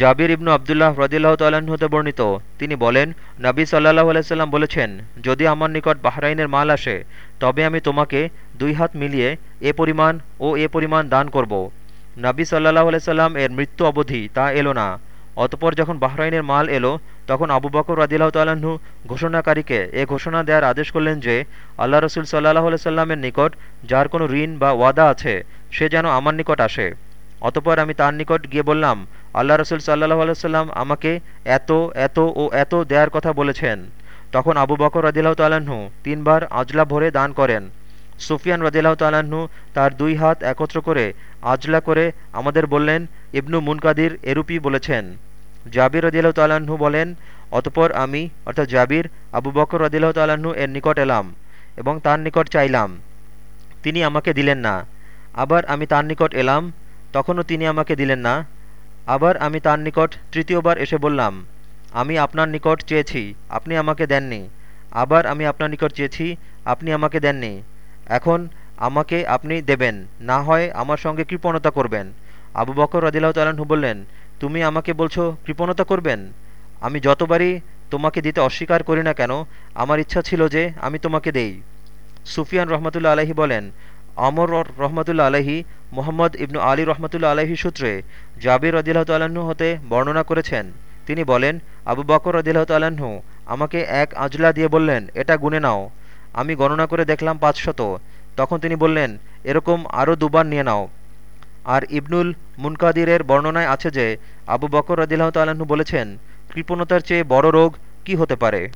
জাবির ইবনু আবদুল্লাহ রদিল্লাহ তাল্লাহ্ন হতে বর্ণিত। তিনি বলেন, নবী সাল্লাহ আলাইসাল্লাম বলেছেন, যদি আমার নিকট বাহরাইনের মাল আসে, তবে আমি তোমাকে দুই হাত মিলিয়ে এ পরিমাণ ও এ পরিমাণ দান করব। নবী সাল্লাহ আলাইসাল্লাম এর মৃত্যু অবধি তা এলো না। অতপর যখন বাহরাইনের মাল এলো, তখন আবু বকর রাদিল্লাহ তাল্লাহ্ন ঘোষণাকারীকে এ ঘোষণা দেওয়ার আদেশ করলেন যে, আল্লাহ রসুল সাল্লাহ সাল্লামের নিকট যার কোনো ঋণ বা ওয়াদা আছে, সে যেন আমার নিকট আসে। অতপর আমি তার নিকট গিয়ে বললাম, আল্লাহ রসুল সাল্লাহ আলাইসাল্লাম আমাকে এত এত ও এত দেয়ার কথা বলেছেন। তখন আবু বকর রদিল্লাহ তাল্লাহ্ন তিনবার আজলা ভরে দান করেন। সুফিয়ান রদিল্লাহ তাল্লাহ্ন তার দুই হাত একত্র করে আজলা করে আমাদের বললেন, ইবনু মুনকাদির এরূপই বলেছেন। জাবির রদিল্লাহ তাল্লাহ্ন বলেন, অতপর আমি, অর্থাৎ জাবির, আবু বকর রদিল্লাহ তাল্লাহ্ন এর নিকট এলাম এবং তার নিকট চাইলাম। তিনি আমাকে দিলেন না। আবার আমি তার নিকট এলাম তখনও তিনি আমাকে দিলেন না। আবার আমি তার নিকট তৃতীয়বার এসে বললাম, আমি আপনার নিকট চেয়েছি, আপনি আমাকে দেননি। আবার আমি আপনার নিকট চেয়েছি, আপনি আমাকে দেননি। এখন আমাকে আপনি দেবেন, না হয় আমার সঙ্গে কৃপণতা করবেন। আবু বকর রদিল্লাহ তালাহু বললেন, তুমি আমাকে বলছো কৃপণতা করবেন? আমি যতবারই তোমাকে দিতে অস্বীকার করি না কেন, আমার ইচ্ছা ছিল যে আমি তোমাকে দেই। সুফিয়ান রহমতুল্লা আলহি বলেন আমর রহমতুল্লা আলহি মোহাম্মদ ইবনু আলী রহমতুল্লা আলহি সূত্রে জাবির রদিল্লাহ তাল্লাহ্ন হতে বর্ণনা করেছেন। তিনি বলেন, আবু বকর রদিল্লাহ তাল্লাহ্ন আমাকে এক আজলা দিয়ে বললেন, এটা গুনে নাও। আমি গণনা করে দেখলাম পাঁচশত। তখন তিনি বললেন, এরকম আরও দুবার নিয়ে নাও। আর ইবনুল মুনকাদিরের বর্ণনায় আছে যে, আবু বকর রদিল্লাহ তাল্লাহ্ন বলেছেন, কৃপণতার চেয়ে বড় রোগ কি হতে পারে?